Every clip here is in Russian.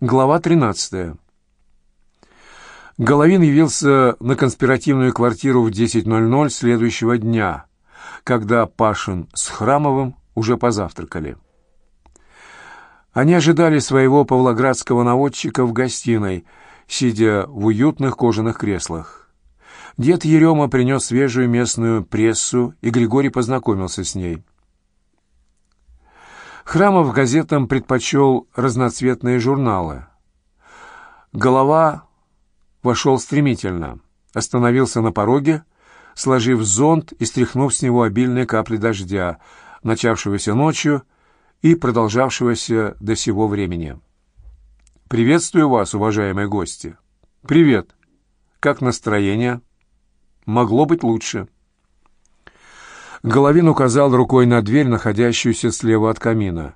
Глава 13. Головин явился на конспиративную квартиру в 10.00 следующего дня, когда Пашин с Храмовым уже позавтракали. Они ожидали своего павлоградского наводчика в гостиной, сидя в уютных кожаных креслах. Дед Ерема принес свежую местную прессу, и Григорий познакомился с ней. Храмов газетам предпочел разноцветные журналы. Голова вошел стремительно, остановился на пороге, сложив зонт и стряхнув с него обильные капли дождя, начавшегося ночью и продолжавшегося до сего времени. «Приветствую вас, уважаемые гости!» «Привет! Как настроение?» «Могло быть лучше!» Головин указал рукой на дверь, находящуюся слева от камина.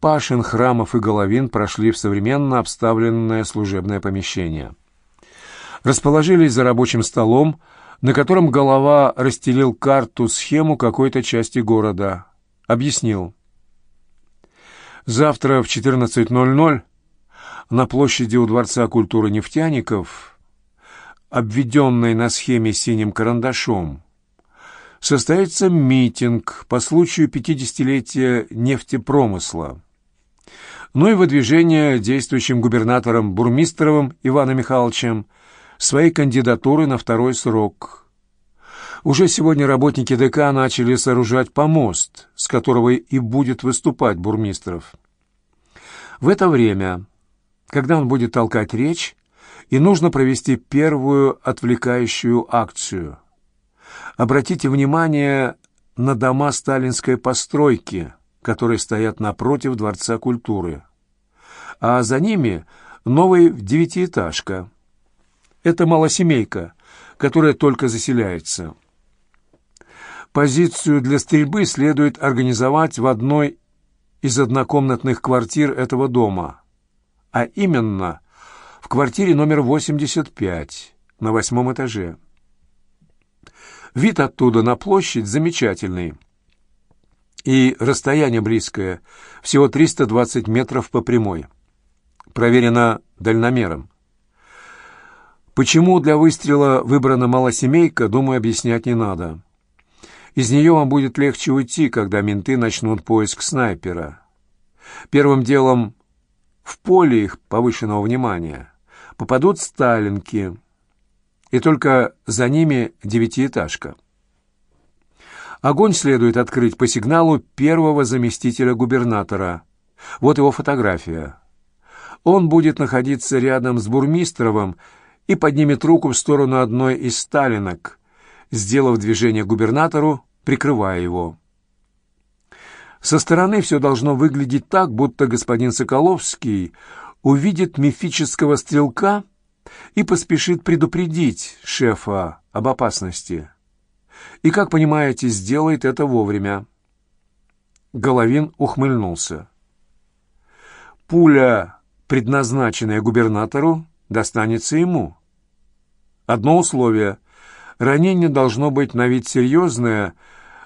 Пашин, Храмов и Головин прошли в современно обставленное служебное помещение. Расположились за рабочим столом, на котором голова расстелил карту-схему какой-то части города. Объяснил. Завтра в 14.00 на площади у Дворца культуры нефтяников, обведенной на схеме синим карандашом, состоится митинг по случаю 50-летия нефтепромысла. Ну и выдвижение действующим губернатором Бурмистровым Иваном Михайловичем своей кандидатуры на второй срок. Уже сегодня работники ДК начали сооружать помост, с которого и будет выступать Бурмистров. В это время, когда он будет толкать речь, и нужно провести первую отвлекающую акцию – Обратите внимание на дома сталинской постройки, которые стоят напротив Дворца культуры. А за ними новая девятиэтажка. Это малосемейка, которая только заселяется. Позицию для стрельбы следует организовать в одной из однокомнатных квартир этого дома, а именно в квартире номер 85 на восьмом этаже. Вид оттуда на площадь замечательный. И расстояние близкое, всего 320 метров по прямой. Проверено дальномером. Почему для выстрела выбрана малосемейка, думаю, объяснять не надо. Из нее вам будет легче уйти, когда менты начнут поиск снайпера. Первым делом в поле их повышенного внимания попадут сталинки – и только за ними девятиэтажка. Огонь следует открыть по сигналу первого заместителя губернатора. Вот его фотография. Он будет находиться рядом с Бурмистровым и поднимет руку в сторону одной из сталинок, сделав движение губернатору, прикрывая его. Со стороны все должно выглядеть так, будто господин Соколовский увидит мифического стрелка — и поспешит предупредить шефа об опасности. И, как понимаете, сделает это вовремя. Головин ухмыльнулся. Пуля, предназначенная губернатору, достанется ему. Одно условие — ранение должно быть на вид серьезное,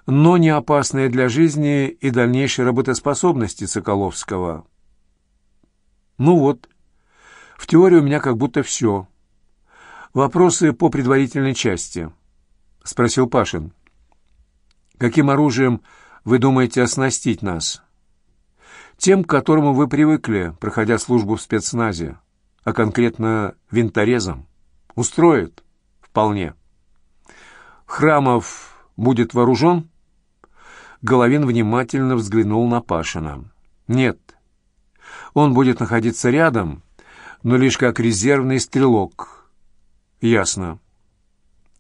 но не опасное для жизни и дальнейшей работоспособности Соколовского. Ну вот, в теории у меня как будто все. Вопросы по предварительной части. Спросил Пашин. Каким оружием вы думаете оснастить нас? Тем, к которому вы привыкли, проходя службу в спецназе, а конкретно винторезом. Устроит? Вполне. Храмов будет вооружен? Головин внимательно взглянул на Пашина. Нет. Он будет находиться рядом но лишь как резервный стрелок. Ясно.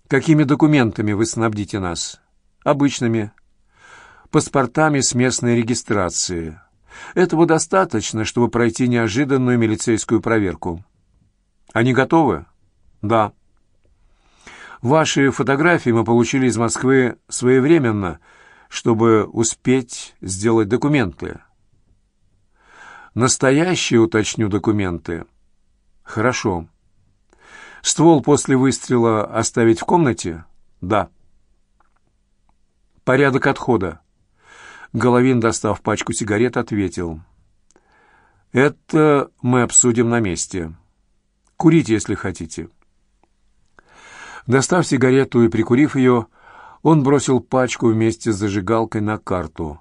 Какими документами вы снабдите нас? Обычными. Паспортами с местной регистрации. Этого достаточно, чтобы пройти неожиданную милицейскую проверку. Они готовы? Да. Ваши фотографии мы получили из Москвы своевременно, чтобы успеть сделать документы. Настоящие, уточню, документы — Хорошо. Ствол после выстрела оставить в комнате? Да. Порядок отхода. Головин, достав пачку сигарет, ответил. Это мы обсудим на месте. Курите, если хотите. Достав сигарету и прикурив ее, он бросил пачку вместе с зажигалкой на карту.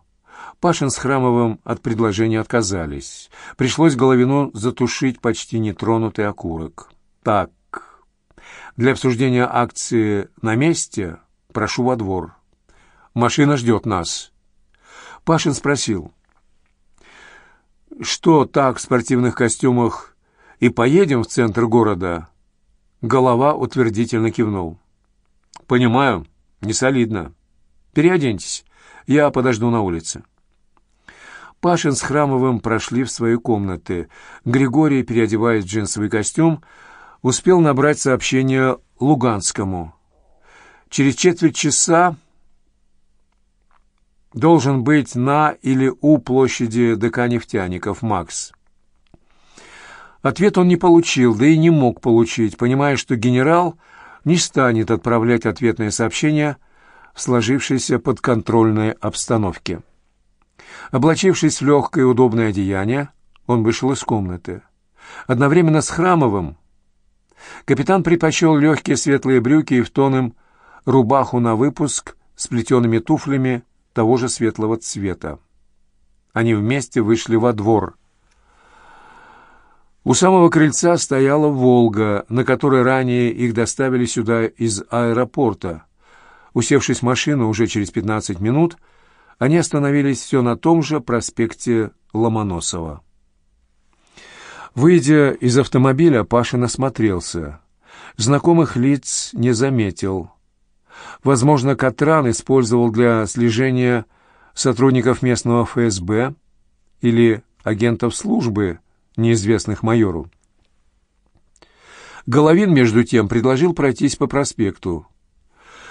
Пашин с Храмовым от предложения отказались. Пришлось Головину затушить почти нетронутый окурок. «Так, для обсуждения акции на месте прошу во двор. Машина ждет нас». Пашин спросил. «Что так в спортивных костюмах и поедем в центр города?» Голова утвердительно кивнул. «Понимаю, не солидно. Переоденьтесь, я подожду на улице». Пашин с Храмовым прошли в свои комнаты. Григорий, переодеваясь в джинсовый костюм, успел набрать сообщение Луганскому. Через четверть часа должен быть на или у площади ДК «Нефтяников» Макс. Ответ он не получил, да и не мог получить, понимая, что генерал не станет отправлять ответное сообщение в сложившейся подконтрольной обстановке. Облачившись в легкое удобное одеяние, он вышел из комнаты. Одновременно с Храмовым капитан предпочел легкие светлые брюки и в тон им рубаху на выпуск с плетеными туфлями того же светлого цвета. Они вместе вышли во двор. У самого крыльца стояла «Волга», на которой ранее их доставили сюда из аэропорта. Усевшись в машину уже через 15 минут, они остановились все на том же проспекте Ломоносова. Выйдя из автомобиля, Пашин осмотрелся. Знакомых лиц не заметил. Возможно, Катран использовал для слежения сотрудников местного ФСБ или агентов службы, неизвестных майору. Головин, между тем, предложил пройтись по проспекту.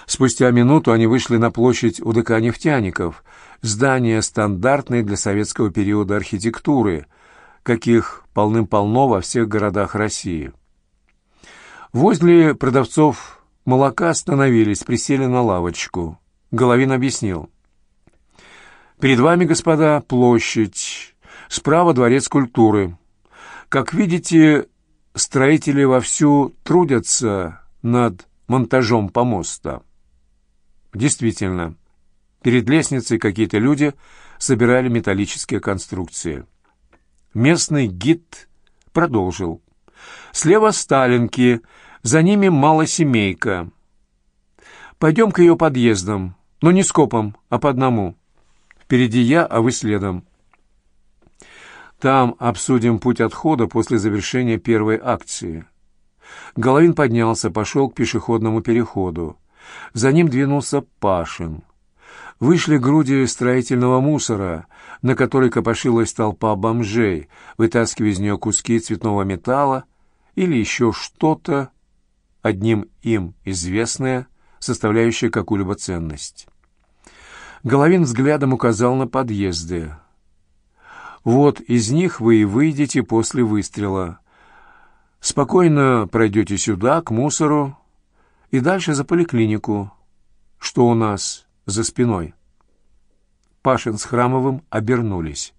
Спустя минуту они вышли на площадь УДК «Нефтяников», здание стандартной для советского периода архитектуры, каких полным-полно во всех городах России. Возле продавцов молока остановились, присели на лавочку. Головин объяснил. «Перед вами, господа, площадь. Справа дворец культуры. Как видите, строители вовсю трудятся над монтажом помоста». Действительно, перед лестницей какие-то люди собирали металлические конструкции. Местный гид продолжил. «Слева сталинки, за ними малосемейка. Пойдем к ее подъездам, но не скопом, а по одному. Впереди я, а вы следом. Там обсудим путь отхода после завершения первой акции. Головин поднялся, пошел к пешеходному переходу. За ним двинулся Пашин. Вышли груди строительного мусора, на которой копошилась толпа бомжей, вытаскивая из нее куски цветного металла или еще что-то, одним им известное, составляющее какую-либо ценность. Головин взглядом указал на подъезды. «Вот из них вы и выйдете после выстрела. Спокойно пройдете сюда, к мусору, и дальше за поликлинику. Что у нас за спиной?» Пашин с Храмовым обернулись.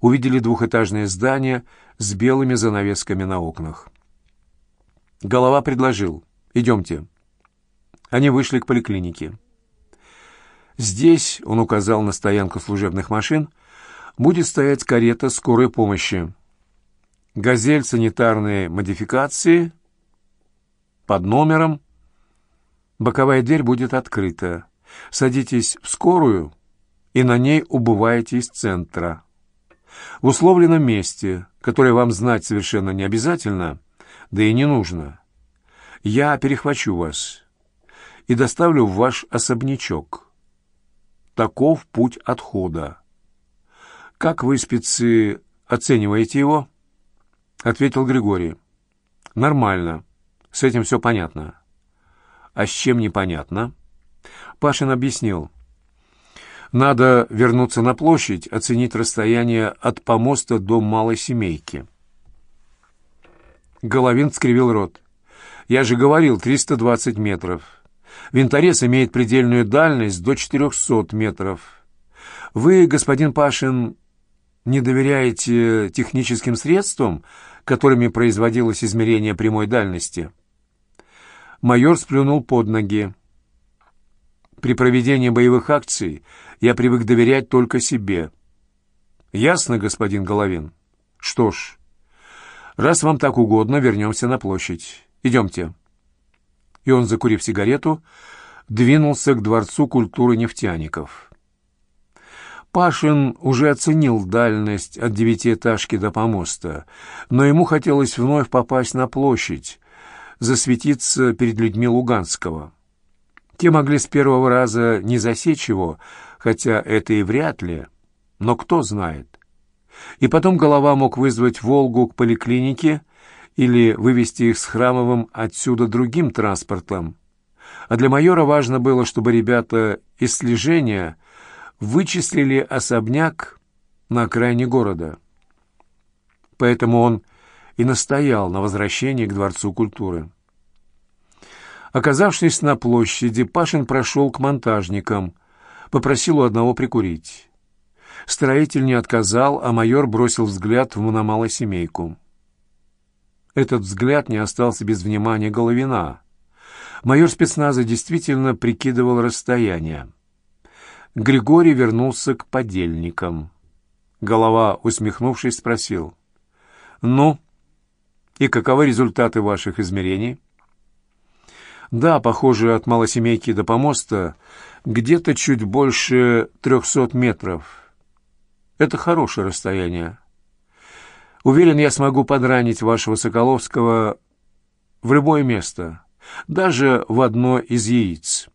Увидели двухэтажное здание с белыми занавесками на окнах. Голова предложил. «Идемте». Они вышли к поликлинике. Здесь, он указал на стоянку служебных машин, будет стоять карета скорой помощи. «Газель» санитарные модификации под номером. Боковая дверь будет открыта. Садитесь в скорую и на ней убываете из центра. В условленном месте, которое вам знать совершенно не обязательно – да и не нужно. Я перехвачу вас и доставлю в ваш особнячок. Таков путь отхода. Как вы, спецы, оцениваете его? Ответил Григорий. Нормально. С этим все понятно. А с чем непонятно? Пашин объяснил. Надо вернуться на площадь, оценить расстояние от помоста до малой семейки. Головин скривил рот. «Я же говорил, 320 метров. Винторез имеет предельную дальность до 400 метров. Вы, господин Пашин, не доверяете техническим средствам, которыми производилось измерение прямой дальности?» Майор сплюнул под ноги. «При проведении боевых акций я привык доверять только себе». «Ясно, господин Головин?» «Что ж, раз вам так угодно, вернемся на площадь. Идемте». И он, закурив сигарету, двинулся к Дворцу культуры нефтяников. Пашин уже оценил дальность от девятиэтажки до помоста, но ему хотелось вновь попасть на площадь, засветиться перед людьми Луганского. Те могли с первого раза не засечь его, хотя это и вряд ли, но кто знает. И потом голова мог вызвать «Волгу» к поликлинике или вывести их с Храмовым отсюда другим транспортом. А для майора важно было, чтобы ребята из слежения вычислили особняк на окраине города. Поэтому он и настоял на возвращении к Дворцу культуры. Оказавшись на площади, Пашин прошел к монтажникам, попросил у одного прикурить. Строитель не отказал, а майор бросил взгляд в мономалосемейку. Этот взгляд не остался без внимания Головина. Майор спецназа действительно прикидывал расстояние. Григорий вернулся к подельникам. Голова, усмехнувшись, спросил. «Ну, и каковы результаты ваших измерений?» «Да, похоже, от малосемейки до помоста где-то чуть больше трехсот метров. Это хорошее расстояние. Уверен, я смогу подранить вашего Соколовского в любое место, даже в одно из яиц.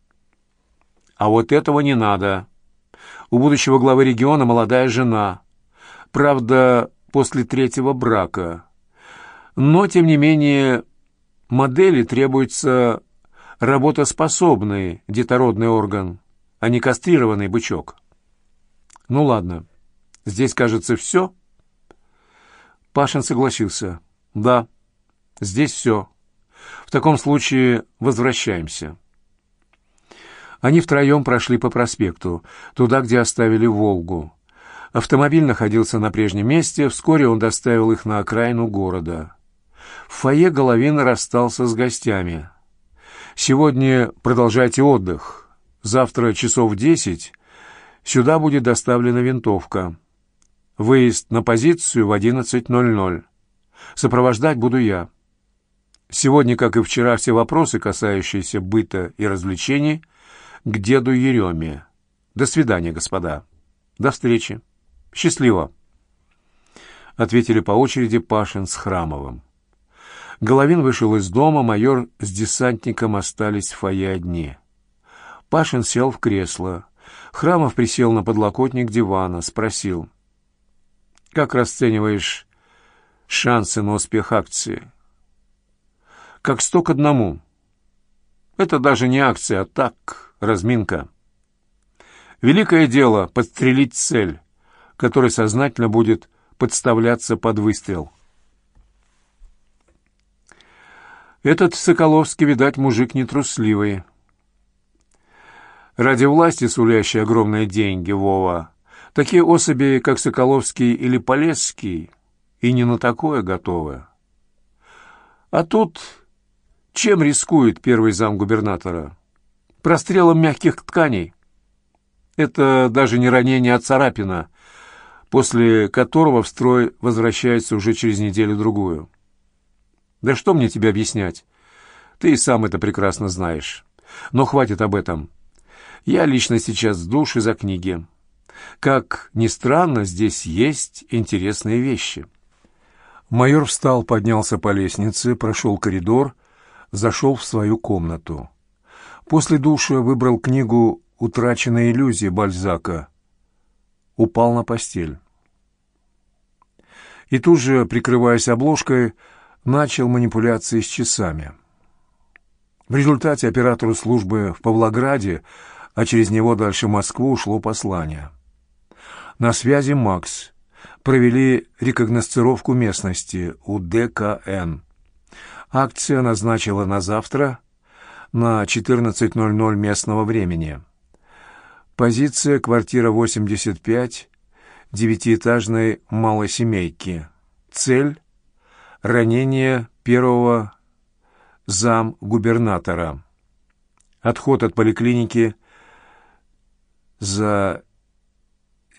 А вот этого не надо. У будущего главы региона молодая жена. Правда, после третьего брака. Но, тем не менее, модели требуется работоспособный детородный орган, а не кастрированный бычок. Ну ладно, здесь, кажется, все. Пашин согласился. Да, здесь все. В таком случае возвращаемся. Они втроем прошли по проспекту, туда, где оставили «Волгу». Автомобиль находился на прежнем месте, вскоре он доставил их на окраину города. В фойе Головин расстался с гостями. «Сегодня продолжайте отдых. Завтра часов десять сюда будет доставлена винтовка. Выезд на позицию в 11.00. Сопровождать буду я. Сегодня, как и вчера, все вопросы, касающиеся быта и развлечений, к деду Ереме. До свидания, господа. До встречи. Счастливо. Ответили по очереди Пашин с Храмовым. Головин вышел из дома, майор с десантником остались в фойе одни. Пашин сел в кресло. Храмов присел на подлокотник дивана, спросил. «Как расцениваешь шансы на успех акции?» «Как сто к одному. Это даже не акция, а так, разминка. Великое дело — подстрелить цель, которая сознательно будет подставляться под выстрел. Этот Соколовский, видать, мужик нетрусливый. Ради власти, сулящей огромные деньги, Вова, такие особи, как Соколовский или Полесский, и не на такое готовы. А тут чем рискует первый зам губернатора? прострелом мягких тканей. Это даже не ранение, а царапина, после которого в строй возвращается уже через неделю-другую. Да что мне тебе объяснять? Ты и сам это прекрасно знаешь. Но хватит об этом. Я лично сейчас с души за книги. Как ни странно, здесь есть интересные вещи. Майор встал, поднялся по лестнице, прошел коридор, зашел в свою комнату. После душа выбрал книгу «Утраченная иллюзия» Бальзака. Упал на постель. И тут же, прикрываясь обложкой, начал манипуляции с часами. В результате оператору службы в Павлограде, а через него дальше в Москву, ушло послание. На связи Макс. Провели рекогносцировку местности у ДКН. Акция назначила на завтра на 14.00 местного времени. Позиция квартира 85, девятиэтажной малосемейки. Цель — ранение первого зам губернатора. Отход от поликлиники за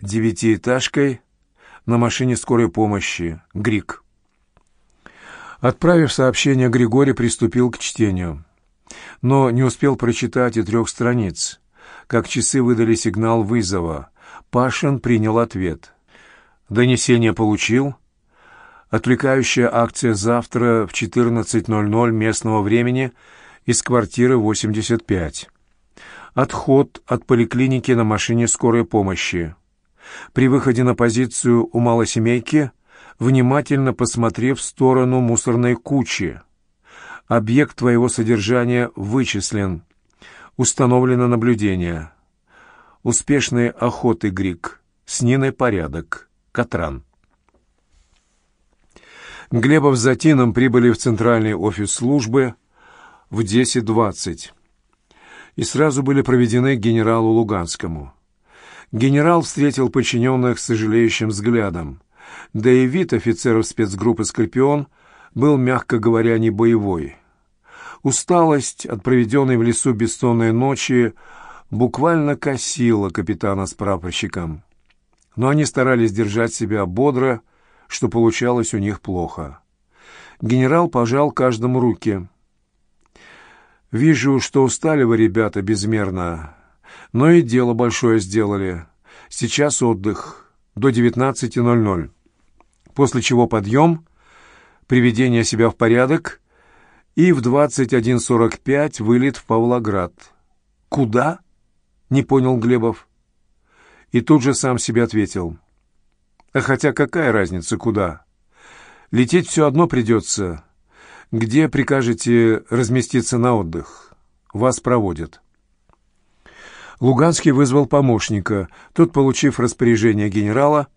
девятиэтажкой на машине скорой помощи. Грик. Отправив сообщение, Григорий приступил к чтению. Но не успел прочитать и трех страниц. Как часы выдали сигнал вызова. Пашин принял ответ. Донесение получил. Отвлекающая акция завтра в 14.00 местного времени из квартиры 85. Отход от поликлиники на машине скорой помощи. При выходе на позицию у малосемейки, внимательно посмотрев в сторону мусорной кучи. Объект твоего содержания вычислен. Установлено наблюдение. Успешные охоты, Грик. С Ниной порядок. Катран. Глебов с Затином прибыли в центральный офис службы в 10.20 и сразу были проведены к генералу Луганскому. Генерал встретил подчиненных с сожалеющим взглядом, да и вид офицеров спецгруппы «Скорпион» был, мягко говоря, не боевой. Усталость от проведенной в лесу бессонной ночи буквально косила капитана с прапорщиком. Но они старались держать себя бодро, что получалось у них плохо. Генерал пожал каждому руки. «Вижу, что устали вы, ребята, безмерно, но и дело большое сделали. Сейчас отдых до 19.00, после чего подъем, приведение себя в порядок и в 21.45 вылет в Павлоград». «Куда?» — не понял Глебов. И тут же сам себе ответил. А хотя какая разница, куда? Лететь все одно придется. Где прикажете разместиться на отдых? Вас проводят. Луганский вызвал помощника. Тот, получив распоряжение генерала,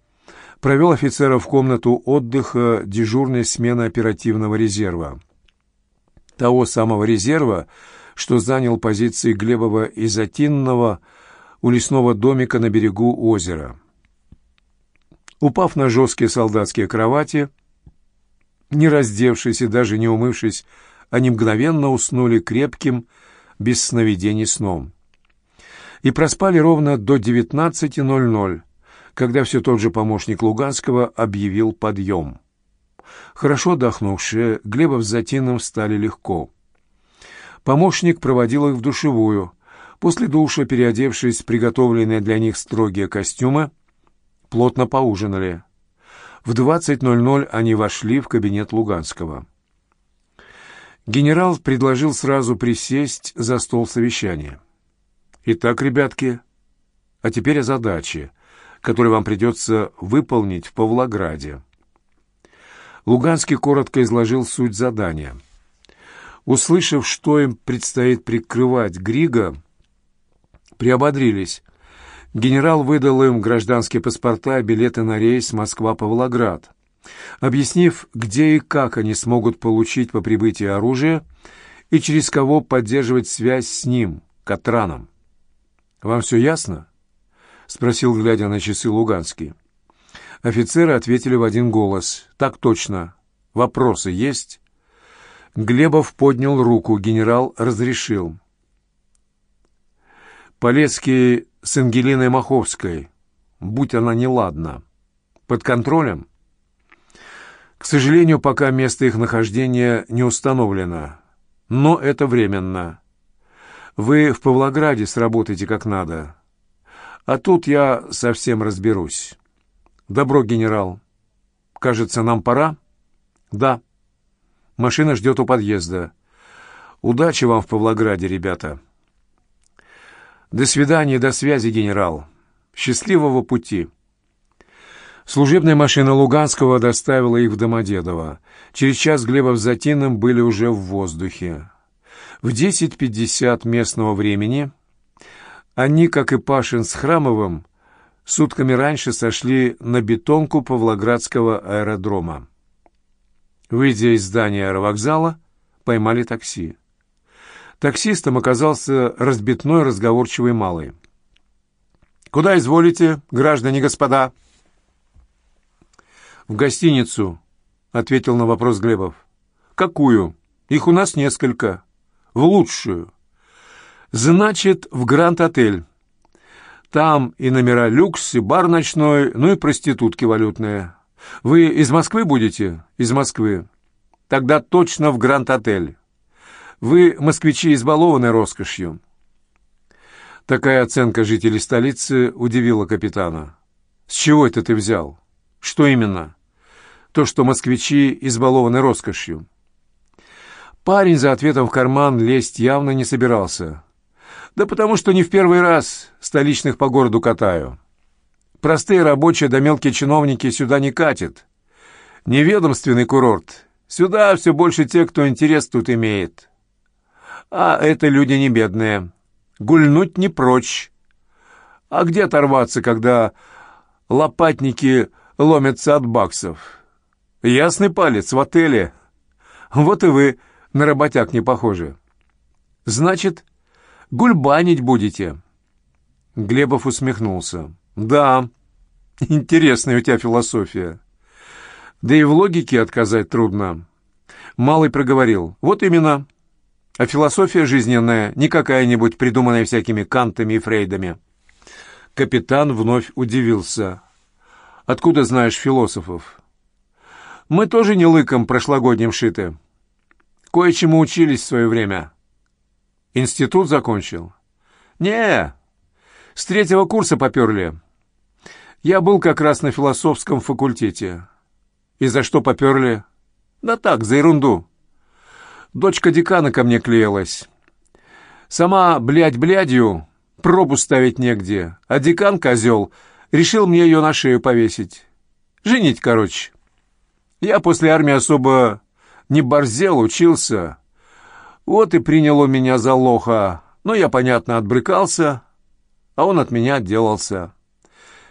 провел офицера в комнату отдыха дежурной смены оперативного резерва. Того самого резерва, что занял позиции Глебова и Затинного у лесного домика на берегу озера. Упав на жесткие солдатские кровати, не раздевшись и даже не умывшись, они мгновенно уснули крепким, без сновидений сном. И проспали ровно до 19.00, когда все тот же помощник Луганского объявил подъем. Хорошо отдохнувшие, Глебов с Затином встали легко. Помощник проводил их в душевую. После душа, переодевшись в приготовленные для них строгие костюмы, плотно поужинали. В 20.00 они вошли в кабинет Луганского. Генерал предложил сразу присесть за стол совещания. «Итак, ребятки, а теперь о задаче, которую вам придется выполнить в Павлограде». Луганский коротко изложил суть задания. Услышав, что им предстоит прикрывать Грига, приободрились – Генерал выдал им гражданские паспорта и билеты на рейс Москва-Павлоград. Объяснив, где и как они смогут получить по прибытии оружие и через кого поддерживать связь с ним, Катраном. «Вам все ясно?» — спросил, глядя на часы Луганский. Офицеры ответили в один голос. «Так точно. Вопросы есть?» Глебов поднял руку, генерал разрешил. Полецкий с Ангелиной Маховской, будь она неладна. Под контролем? К сожалению, пока место их нахождения не установлено. Но это временно. Вы в Павлограде сработаете как надо. А тут я совсем разберусь. Добро, генерал. Кажется, нам пора? Да. Машина ждет у подъезда. Удачи вам в Павлограде, ребята. До свидания, до связи, генерал. Счастливого пути. Служебная машина Луганского доставила их в Домодедово. Через час Глебов с Затиным были уже в воздухе. В 10.50 местного времени они, как и Пашин с Храмовым, сутками раньше сошли на бетонку Павлоградского аэродрома. Выйдя из здания аэровокзала, поймали такси. Таксистом оказался разбитной разговорчивый малый. «Куда изволите, граждане господа?» «В гостиницу», — ответил на вопрос Глебов. «Какую? Их у нас несколько. В лучшую». «Значит, в Гранд-отель. Там и номера люкс, и бар ночной, ну и проститутки валютные. Вы из Москвы будете? Из Москвы. Тогда точно в Гранд-отель. Вы, москвичи, избалованы роскошью». Такая оценка жителей столицы удивила капитана. «С чего это ты взял? Что именно?» «То, что москвичи избалованы роскошью». Парень за ответом в карман лезть явно не собирался. «Да потому что не в первый раз столичных по городу катаю. Простые рабочие да мелкие чиновники сюда не катят. Неведомственный курорт. Сюда все больше тех, кто интерес тут имеет. А это люди не бедные» гульнуть не прочь. А где оторваться, когда лопатники ломятся от баксов? Ясный палец в отеле. Вот и вы на работяг не похожи. Значит, гульбанить будете?» Глебов усмехнулся. «Да, интересная у тебя философия. Да и в логике отказать трудно». Малый проговорил. «Вот именно. А философия жизненная не какая-нибудь, придуманная всякими кантами и фрейдами. Капитан вновь удивился. «Откуда знаешь философов?» «Мы тоже не лыком прошлогодним шиты. Кое-чему учились в свое время». «Институт закончил?» «Не, с третьего курса поперли. Я был как раз на философском факультете». «И за что поперли?» «Да так, за ерунду». Дочка декана ко мне клеилась. Сама, блядь, блядью, пробу ставить негде, а декан, козел, решил мне ее на шею повесить. Женить, короче. Я после армии особо не борзел, учился. Вот и принял он меня за лоха. Но я, понятно, отбрыкался, а он от меня отделался.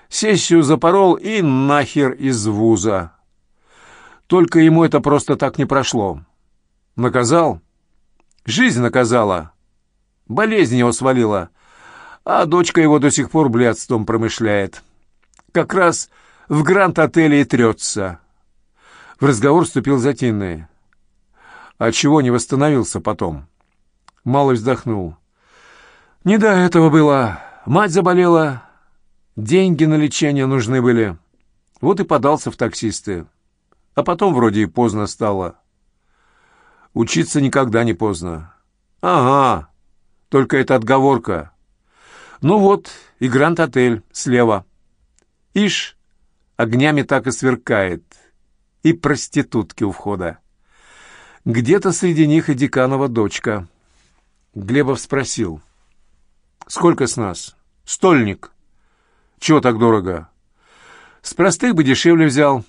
Сессию запорол и нахер из вуза. Только ему это просто так не прошло. Наказал? Жизнь наказала. Болезнь его свалила. А дочка его до сих пор блядством промышляет. Как раз в Гранд-отеле и трется. В разговор вступил Затинный. А чего не восстановился потом? Малый вздохнул. Не до этого было. Мать заболела. Деньги на лечение нужны были. Вот и подался в таксисты. А потом вроде и поздно стало. Учиться никогда не поздно. Ага, только это отговорка. Ну вот, и Гранд-отель слева. Ишь, огнями так и сверкает. И проститутки у входа. Где-то среди них и деканова дочка. Глебов спросил. «Сколько с нас?» «Стольник». «Чего так дорого?» «С простых бы дешевле взял».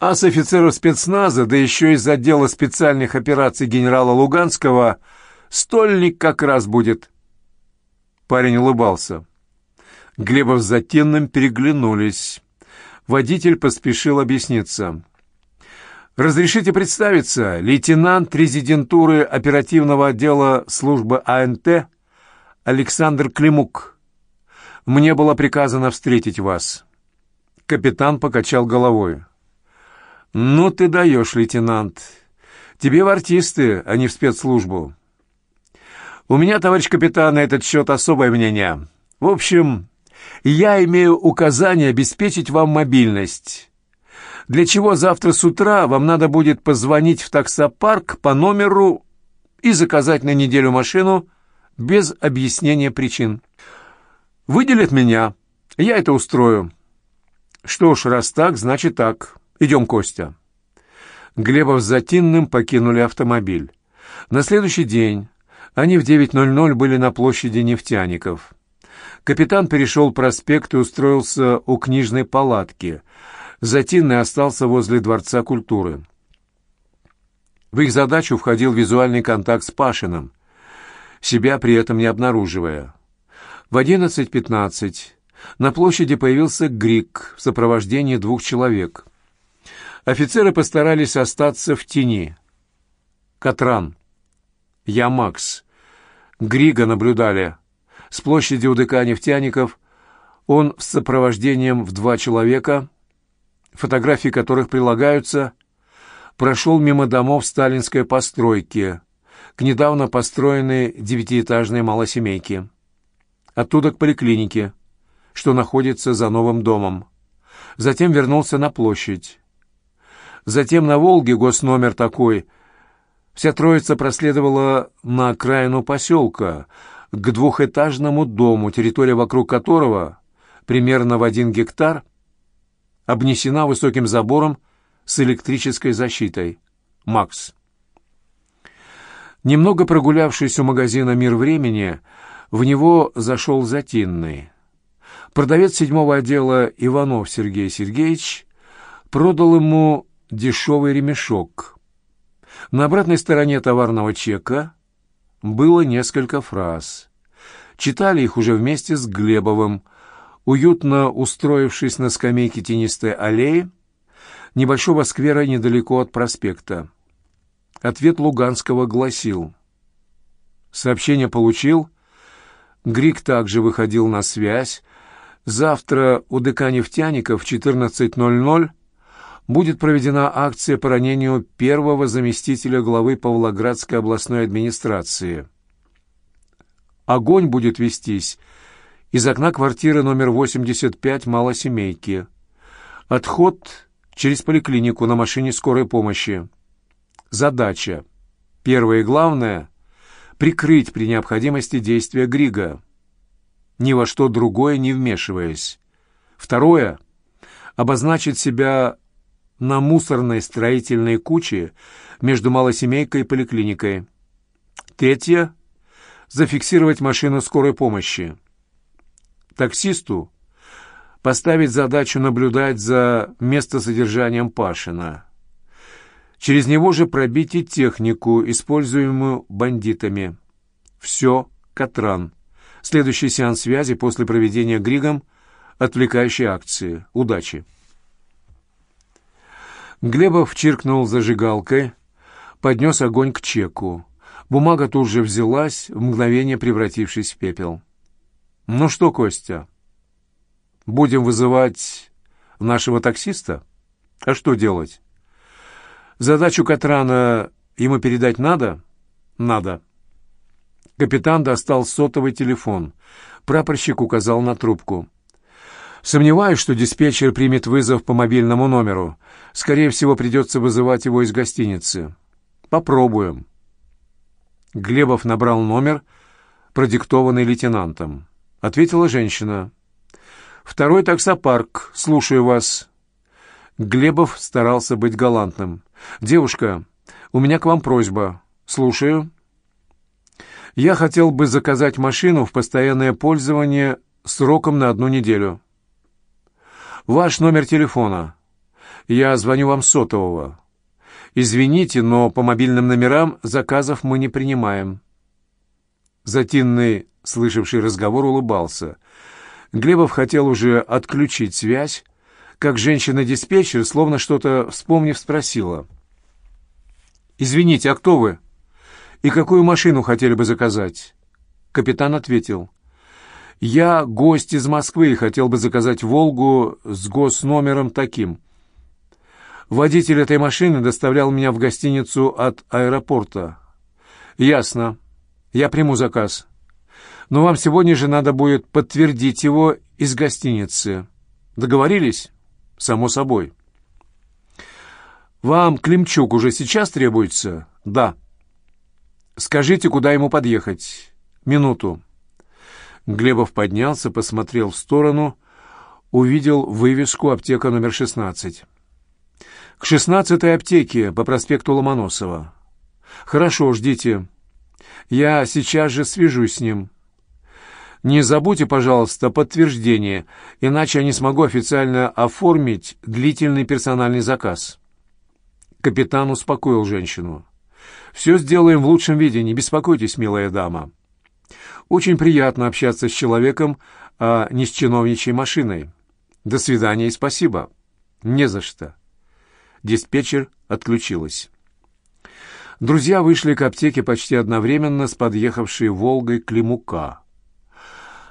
А с офицеров спецназа, да еще из отдела специальных операций генерала Луганского, стольник как раз будет. Парень улыбался. Глебов с Затенным переглянулись. Водитель поспешил объясниться. «Разрешите представиться, лейтенант резидентуры оперативного отдела службы АНТ Александр Климук. Мне было приказано встретить вас». Капитан покачал головой. «Ну ты даешь, лейтенант. Тебе в артисты, а не в спецслужбу». «У меня, товарищ капитан, на этот счет особое мнение. В общем, я имею указание обеспечить вам мобильность. Для чего завтра с утра вам надо будет позвонить в таксопарк по номеру и заказать на неделю машину без объяснения причин. Выделят меня, я это устрою. Что ж, раз так, значит так». «Идем, Костя». Глебов с Затинным покинули автомобиль. На следующий день они в 9.00 были на площади нефтяников. Капитан перешел проспект и устроился у книжной палатки. Затинный остался возле Дворца культуры. В их задачу входил визуальный контакт с Пашиным, себя при этом не обнаруживая. В 11.15 на площади появился Грик в сопровождении двух человек. Офицеры постарались остаться в тени. Катран, я Макс, Грига наблюдали. С площади УДК нефтяников он с сопровождением в два человека фотографии которых прилагаются, прошел мимо домов сталинской постройки, к недавно построенной девятиэтажной малосемейке. Оттуда к поликлинике, что находится за новым домом. Затем вернулся на площадь. Затем на Волге госномер такой. Вся троица проследовала на окраину поселка, к двухэтажному дому, территория вокруг которого, примерно в один гектар, обнесена высоким забором с электрической защитой. Макс. Немного прогулявшись у магазина «Мир времени», в него зашел Затинный. Продавец седьмого отдела Иванов Сергей Сергеевич продал ему дешевый ремешок. На обратной стороне товарного чека было несколько фраз. Читали их уже вместе с Глебовым, уютно устроившись на скамейке тенистой аллеи, небольшого сквера недалеко от проспекта. Ответ Луганского гласил. Сообщение получил. Грик также выходил на связь. Завтра у ДК «Нефтяников» в 14.00 будет проведена акция по ранению первого заместителя главы Павлоградской областной администрации. Огонь будет вестись из окна квартиры номер 85 малосемейки. Отход через поликлинику на машине скорой помощи. Задача. Первое и главное — прикрыть при необходимости действия Грига, ни во что другое не вмешиваясь. Второе — обозначить себя на мусорной строительной куче между малосемейкой и поликлиникой. Третье — зафиксировать машину скорой помощи. Таксисту поставить задачу наблюдать за местосодержанием Пашина. Через него же пробить и технику, используемую бандитами. Все, Катран. Следующий сеанс связи после проведения Григом отвлекающей акции. Удачи! Глебов чиркнул зажигалкой, поднес огонь к чеку. Бумага тут же взялась, в мгновение превратившись в пепел. «Ну что, Костя, будем вызывать нашего таксиста? А что делать? Задачу Катрана ему передать надо? Надо». Капитан достал сотовый телефон. Прапорщик указал на трубку. Сомневаюсь, что диспетчер примет вызов по мобильному номеру. Скорее всего, придется вызывать его из гостиницы. Попробуем. Глебов набрал номер, продиктованный лейтенантом. Ответила женщина. «Второй таксопарк. Слушаю вас». Глебов старался быть галантным. «Девушка, у меня к вам просьба. Слушаю». «Я хотел бы заказать машину в постоянное пользование сроком на одну неделю». Ваш номер телефона. Я звоню вам сотового. Извините, но по мобильным номерам заказов мы не принимаем. Затинный, слышавший разговор, улыбался. Глебов хотел уже отключить связь, как женщина-диспетчер, словно что-то вспомнив, спросила. «Извините, а кто вы? И какую машину хотели бы заказать?» Капитан ответил. Я гость из Москвы и хотел бы заказать «Волгу» с госномером таким. Водитель этой машины доставлял меня в гостиницу от аэропорта. Ясно. Я приму заказ. Но вам сегодня же надо будет подтвердить его из гостиницы. Договорились? Само собой. Вам Климчук уже сейчас требуется? Да. Скажите, куда ему подъехать. Минуту. Глебов поднялся, посмотрел в сторону, увидел вывеску «Аптека номер 16». «К шестнадцатой аптеке по проспекту Ломоносова». «Хорошо, ждите. Я сейчас же свяжусь с ним». «Не забудьте, пожалуйста, подтверждение, иначе я не смогу официально оформить длительный персональный заказ». Капитан успокоил женщину. «Все сделаем в лучшем виде, не беспокойтесь, милая дама». Очень приятно общаться с человеком, а не с чиновничьей машиной. До свидания и спасибо. Не за что. Диспетчер отключилась. Друзья вышли к аптеке почти одновременно с подъехавшей «Волгой» Климука.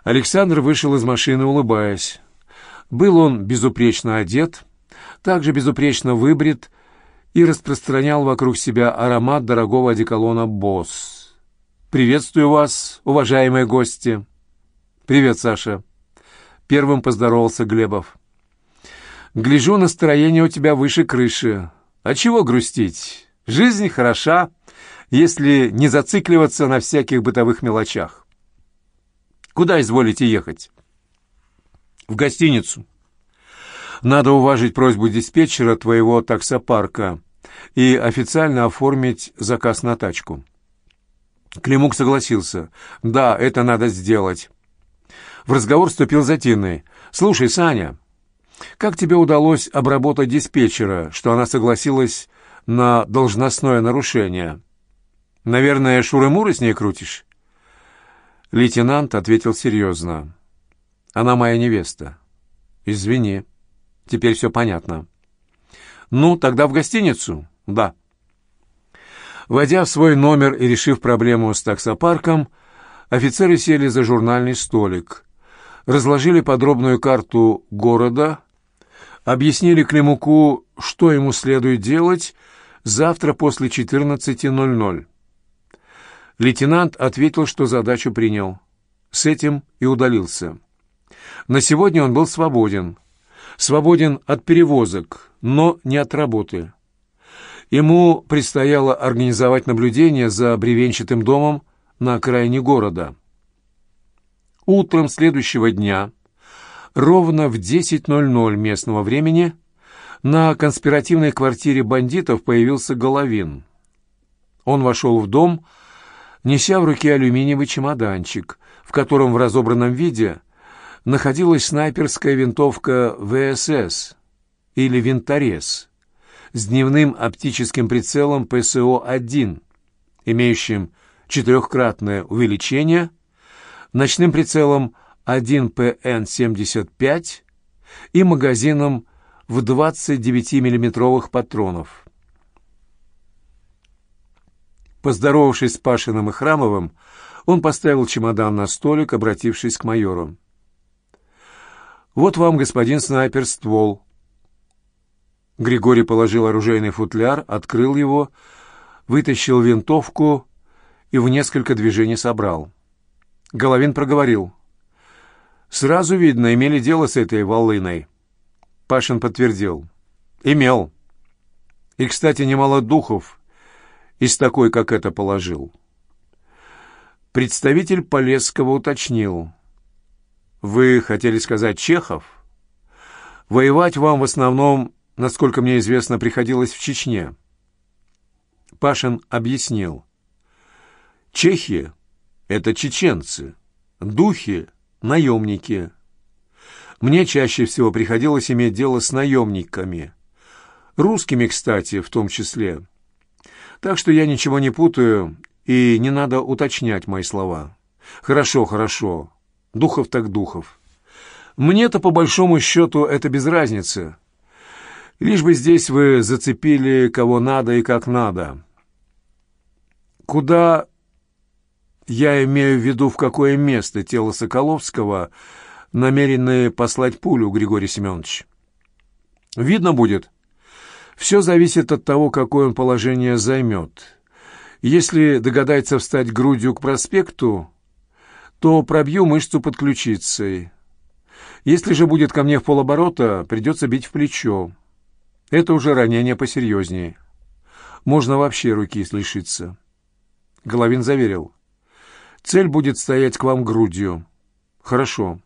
Александр вышел из машины, улыбаясь. Был он безупречно одет, также безупречно выбрит и распространял вокруг себя аромат дорогого одеколона «Босс». «Приветствую вас, уважаемые гости!» «Привет, Саша!» Первым поздоровался Глебов. «Гляжу, настроение у тебя выше крыши. А чего грустить? Жизнь хороша, если не зацикливаться на всяких бытовых мелочах. Куда изволите ехать?» «В гостиницу. Надо уважить просьбу диспетчера твоего таксопарка и официально оформить заказ на тачку». Климук согласился. «Да, это надо сделать». В разговор вступил Затинный. «Слушай, Саня, как тебе удалось обработать диспетчера, что она согласилась на должностное нарушение? Наверное, шуры-муры с ней крутишь?» Лейтенант ответил серьезно. «Она моя невеста». «Извини, теперь все понятно». «Ну, тогда в гостиницу?» «Да». Войдя в свой номер и решив проблему с таксопарком, офицеры сели за журнальный столик, разложили подробную карту города, объяснили Климуку, что ему следует делать завтра после 14.00. Лейтенант ответил, что задачу принял. С этим и удалился. На сегодня он был свободен. Свободен от перевозок, но не от работы. Ему предстояло организовать наблюдение за бревенчатым домом на окраине города. Утром следующего дня, ровно в 10.00 местного времени, на конспиративной квартире бандитов появился Головин. Он вошел в дом, неся в руке алюминиевый чемоданчик, в котором в разобранном виде находилась снайперская винтовка ВСС или винторез с дневным оптическим прицелом ПСО-1, имеющим четырехкратное увеличение, ночным прицелом 1ПН-75 и магазином в 29 миллиметровых патронов. Поздоровавшись с Пашиным и Храмовым, он поставил чемодан на столик, обратившись к майору. «Вот вам, господин снайпер, ствол. Григорий положил оружейный футляр, открыл его, вытащил винтовку и в несколько движений собрал. Головин проговорил. «Сразу видно, имели дело с этой волыной». Пашин подтвердил. «Имел. И, кстати, немало духов из такой, как это, положил». Представитель Полесского уточнил. «Вы хотели сказать Чехов? Воевать вам в основном насколько мне известно, приходилось в Чечне. Пашин объяснил. Чехи — это чеченцы, духи — наемники. Мне чаще всего приходилось иметь дело с наемниками. Русскими, кстати, в том числе. Так что я ничего не путаю, и не надо уточнять мои слова. Хорошо, хорошо. Духов так духов. Мне-то, по большому счету, это без разницы. Лишь бы здесь вы зацепили кого надо и как надо. Куда, я имею в виду, в какое место тело Соколовского намерены послать пулю, Григорий Семенович? Видно будет. Все зависит от того, какое он положение займет. Если догадается встать грудью к проспекту, то пробью мышцу под ключицей. Если же будет ко мне в полоборота, придется бить в плечо. Это уже ранение посерьезнее. Можно вообще руки лишиться. Головин заверил. Цель будет стоять к вам грудью. Хорошо.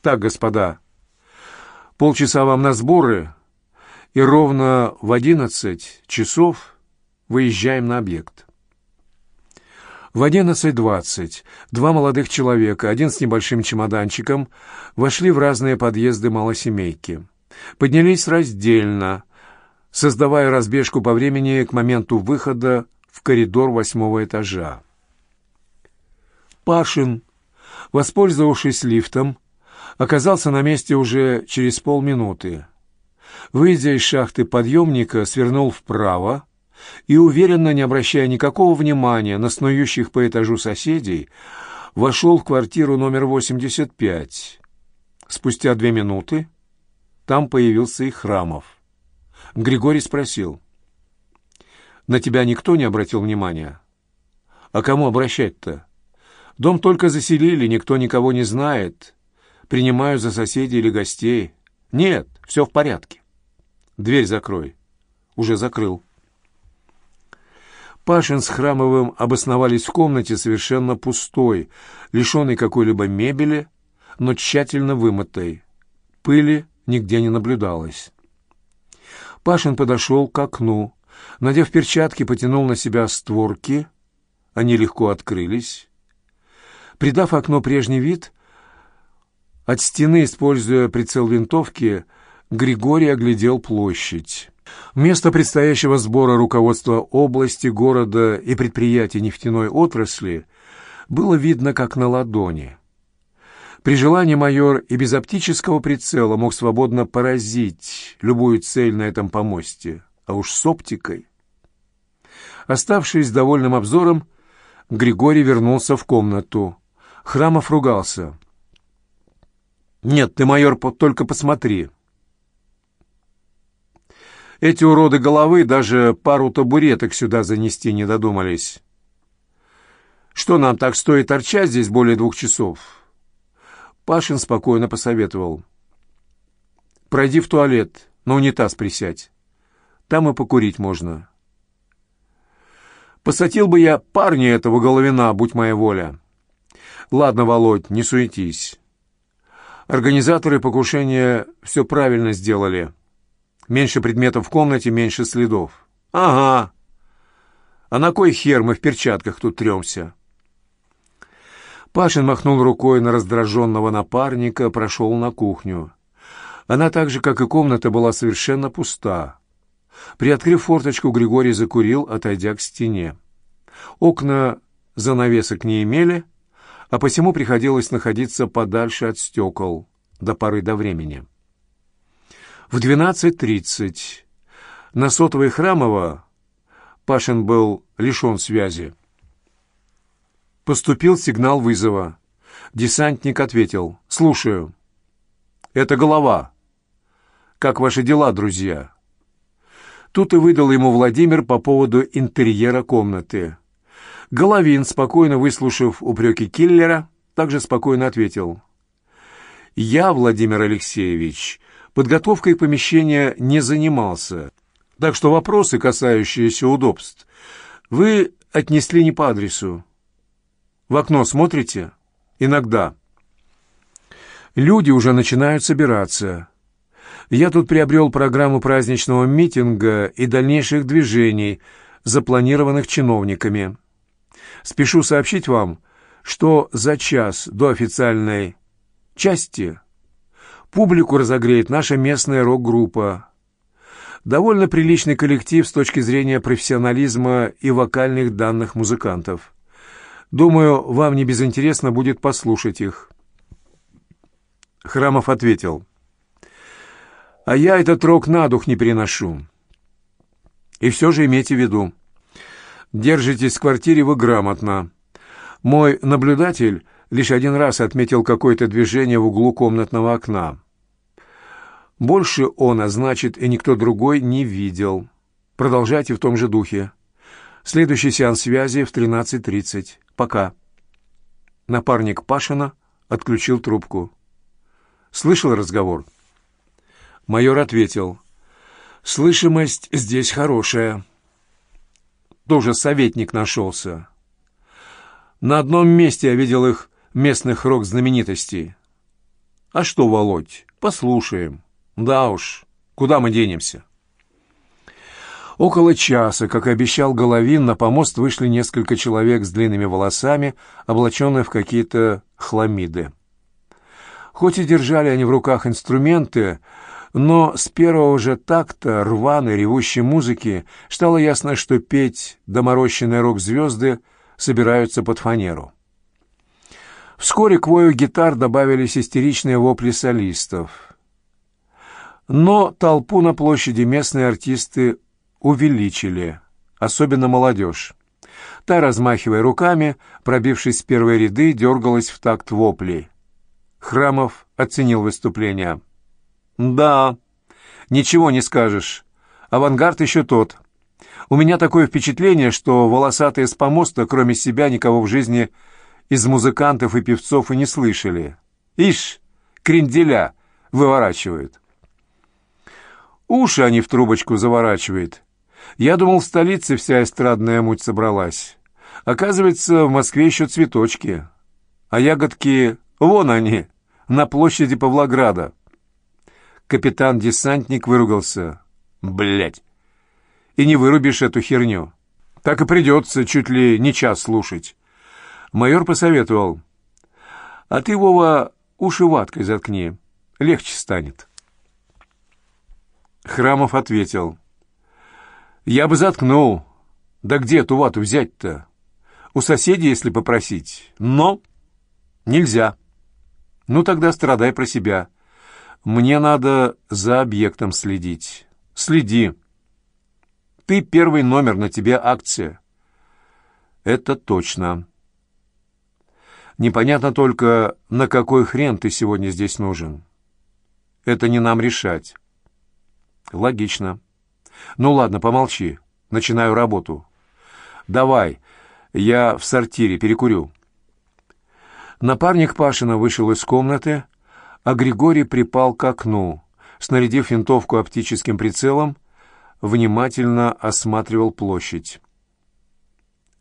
Так, господа, полчаса вам на сборы, и ровно в одиннадцать часов выезжаем на объект. В одиннадцать двадцать два молодых человека, один с небольшим чемоданчиком, вошли в разные подъезды малосемейки поднялись раздельно, создавая разбежку по времени к моменту выхода в коридор восьмого этажа. Пашин, воспользовавшись лифтом, оказался на месте уже через полминуты. Выйдя из шахты подъемника, свернул вправо и, уверенно не обращая никакого внимания на снующих по этажу соседей, вошел в квартиру номер 85. Спустя две минуты там появился и Храмов. Григорий спросил. «На тебя никто не обратил внимания?» «А кому обращать-то? Дом только заселили, никто никого не знает. Принимаю за соседей или гостей. Нет, все в порядке. Дверь закрой». «Уже закрыл». Пашин с Храмовым обосновались в комнате совершенно пустой, лишенной какой-либо мебели, но тщательно вымытой. Пыли нигде не наблюдалось. Пашин подошел к окну, надев перчатки, потянул на себя створки. Они легко открылись. Придав окно прежний вид, от стены, используя прицел винтовки, Григорий оглядел площадь. Место предстоящего сбора руководства области, города и предприятий нефтяной отрасли было видно как на ладони. При желании майор и без оптического прицела мог свободно поразить любую цель на этом помосте, а уж с оптикой. Оставшись довольным обзором, Григорий вернулся в комнату. Храмов ругался. «Нет, ты, майор, только посмотри. Эти уроды головы даже пару табуреток сюда занести не додумались. Что нам так стоит торчать здесь более двух часов?» Пашин спокойно посоветовал. «Пройди в туалет, на унитаз присядь. Там и покурить можно». Посадил бы я парня этого Головина, будь моя воля. Ладно, Володь, не суетись. Организаторы покушения все правильно сделали. Меньше предметов в комнате, меньше следов. Ага. А на кой хер мы в перчатках тут тремся?» Пашин махнул рукой на раздраженного напарника, прошел на кухню. Она так же, как и комната, была совершенно пуста. Приоткрыв форточку, Григорий закурил, отойдя к стене. Окна занавесок не имели, а посему приходилось находиться подальше от стекол до поры до времени. В 12.30 на сотовой Храмова Пашин был лишен связи. Поступил сигнал вызова. Десантник ответил. «Слушаю». «Это голова. Как ваши дела, друзья?» Тут и выдал ему Владимир по поводу интерьера комнаты. Головин, спокойно выслушав упреки киллера, также спокойно ответил. «Я, Владимир Алексеевич, подготовкой помещения не занимался, так что вопросы, касающиеся удобств, вы отнесли не по адресу. В окно смотрите? Иногда. Люди уже начинают собираться. Я тут приобрел программу праздничного митинга и дальнейших движений, запланированных чиновниками. Спешу сообщить вам, что за час до официальной части публику разогреет наша местная рок-группа. Довольно приличный коллектив с точки зрения профессионализма и вокальных данных музыкантов. Думаю, вам не безинтересно будет послушать их». Храмов ответил. «А я этот рок на дух не переношу. И все же имейте в виду. Держитесь в квартире вы грамотно. Мой наблюдатель лишь один раз отметил какое-то движение в углу комнатного окна. Больше он, а значит, и никто другой не видел. Продолжайте в том же духе. Следующий сеанс связи в 13.30. Пока. Напарник Пашина отключил трубку. Слышал разговор? Майор ответил. Слышимость здесь хорошая. Тоже советник нашелся. На одном месте я видел их местных рок-знаменитостей. А что, Володь, послушаем. Да уж, куда мы денемся? Около часа, как и обещал Головин, на помост вышли несколько человек с длинными волосами, облаченные в какие-то хламиды. Хоть и держали они в руках инструменты, но с первого же такта рваной ревущей музыки стало ясно, что петь доморощенные рок-звезды собираются под фанеру. Вскоре к вою гитар добавились истеричные вопли солистов. Но толпу на площади местные артисты увеличили, особенно молодежь. Та, размахивая руками, пробившись в первые ряды, дергалась в такт воплей. Храмов оценил выступление. «Да, ничего не скажешь. Авангард еще тот. У меня такое впечатление, что волосатые с помоста, кроме себя, никого в жизни из музыкантов и певцов и не слышали. Ишь, кренделя выворачивают. Уши они в трубочку заворачивают. Я думал, в столице вся эстрадная муть собралась. Оказывается, в Москве еще цветочки. А ягодки, вон они, на площади Павлограда. Капитан-десантник выругался. Блять. И не вырубишь эту херню. Так и придется чуть ли не час слушать. Майор посоветовал. А ты, Вова, уши ваткой заткни. Легче станет. Храмов ответил. Я бы заткнул. Да где эту вату взять-то? У соседей, если попросить. Но нельзя. Ну тогда страдай про себя. Мне надо за объектом следить. Следи. Ты первый номер, на тебе акция. Это точно. Непонятно только, на какой хрен ты сегодня здесь нужен. Это не нам решать. Логично. Ну ладно, помолчи. Начинаю работу. Давай, я в сортире перекурю. Напарник Пашина вышел из комнаты, а Григорий припал к окну, снарядив винтовку оптическим прицелом, внимательно осматривал площадь.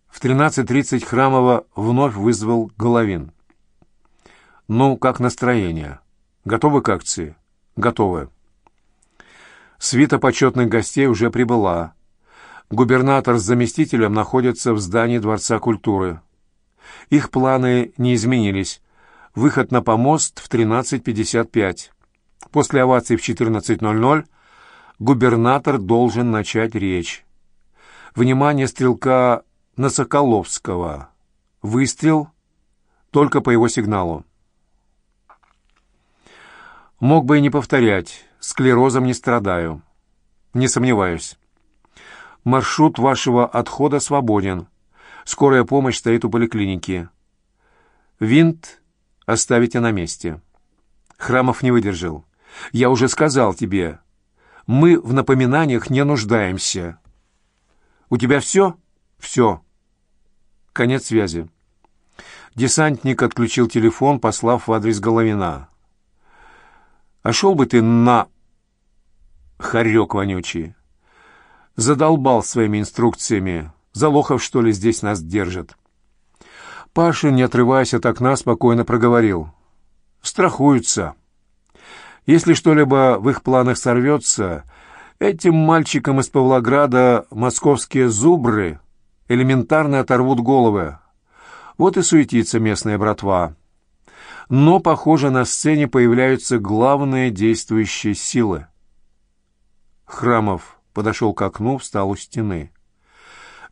В 13.30 Храмова вновь вызвал Головин. «Ну, как настроение? Готовы к акции?» «Готовы». Свита почетных гостей уже прибыла. Губернатор с заместителем находятся в здании Дворца культуры. Их планы не изменились. Выход на помост в 13.55. После овации в 14.00 губернатор должен начать речь. Внимание стрелка на Соколовского. Выстрел только по его сигналу. Мог бы и не повторять. Склерозом не страдаю. Не сомневаюсь. Маршрут вашего отхода свободен. Скорая помощь стоит у поликлиники. Винт оставите на месте. Храмов не выдержал. Я уже сказал тебе, мы в напоминаниях не нуждаемся. У тебя все? Все. Конец связи. Десантник отключил телефон, послав в адрес Головина. «А шел бы ты на...» Хорек вонючий. Задолбал своими инструкциями. Залохов, что ли, здесь нас держит. Паша, не отрываясь от окна, спокойно проговорил. «Страхуются. Если что-либо в их планах сорвется, этим мальчикам из Павлограда московские зубры элементарно оторвут головы. Вот и суетится местная братва. Но, похоже, на сцене появляются главные действующие силы. Храмов подошел к окну, встал у стены.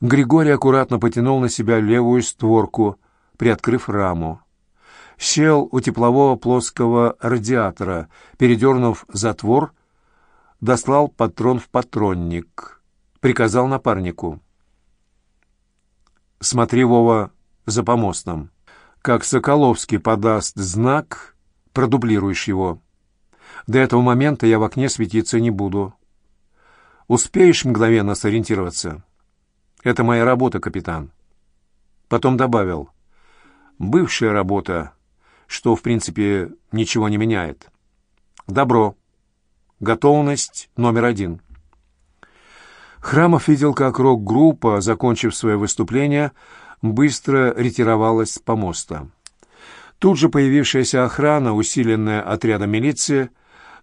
Григорий аккуратно потянул на себя левую створку, приоткрыв раму. Сел у теплового плоского радиатора, передернув затвор, дослал патрон в патронник. Приказал напарнику. «Смотри, Вова, за помостом. Как Соколовский подаст знак, продублируешь его. До этого момента я в окне светиться не буду. Успеешь мгновенно сориентироваться? Это моя работа, капитан». Потом добавил. «Бывшая работа, что, в принципе, ничего не меняет. Добро. Готовность номер один». Храмов видел, как рок-группа, закончив свое выступление, быстро ретировалась с помоста. Тут же появившаяся охрана, усиленная отрядом милиции,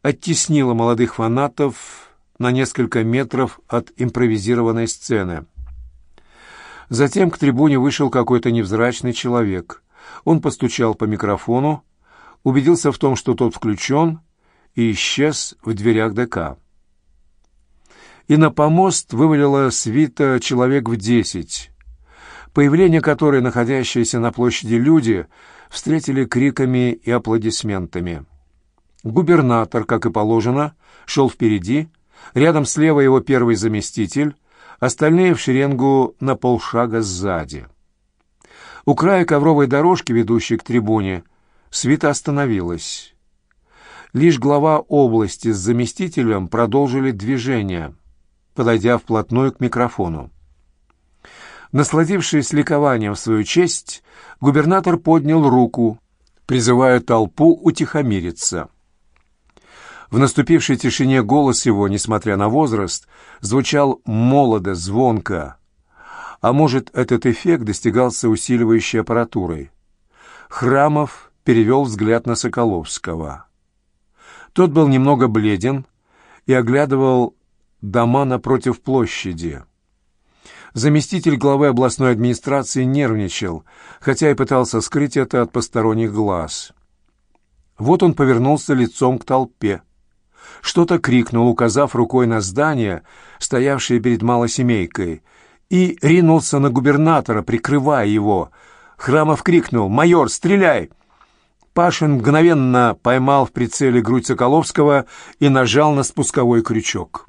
оттеснила молодых фанатов на несколько метров от импровизированной сцены. Затем к трибуне вышел какой-то невзрачный человек. Он постучал по микрофону, убедился в том, что тот включен, и исчез в дверях ДК и на помост вывалила свита человек в десять, появление которой находящиеся на площади люди встретили криками и аплодисментами. Губернатор, как и положено, шел впереди, рядом слева его первый заместитель, остальные в шеренгу на полшага сзади. У края ковровой дорожки, ведущей к трибуне, свита остановилась. Лишь глава области с заместителем продолжили движение, подойдя вплотную к микрофону. Насладившись ликованием в свою честь, губернатор поднял руку, призывая толпу утихомириться. В наступившей тишине голос его, несмотря на возраст, звучал молодо, звонко. А может, этот эффект достигался усиливающей аппаратурой. Храмов перевел взгляд на Соколовского. Тот был немного бледен и оглядывал дома напротив площади. Заместитель главы областной администрации нервничал, хотя и пытался скрыть это от посторонних глаз. Вот он повернулся лицом к толпе. Что-то крикнул, указав рукой на здание, стоявшее перед малосемейкой, и ринулся на губернатора, прикрывая его. Храмов крикнул «Майор, стреляй!» Пашин мгновенно поймал в прицеле грудь Соколовского и нажал на спусковой крючок.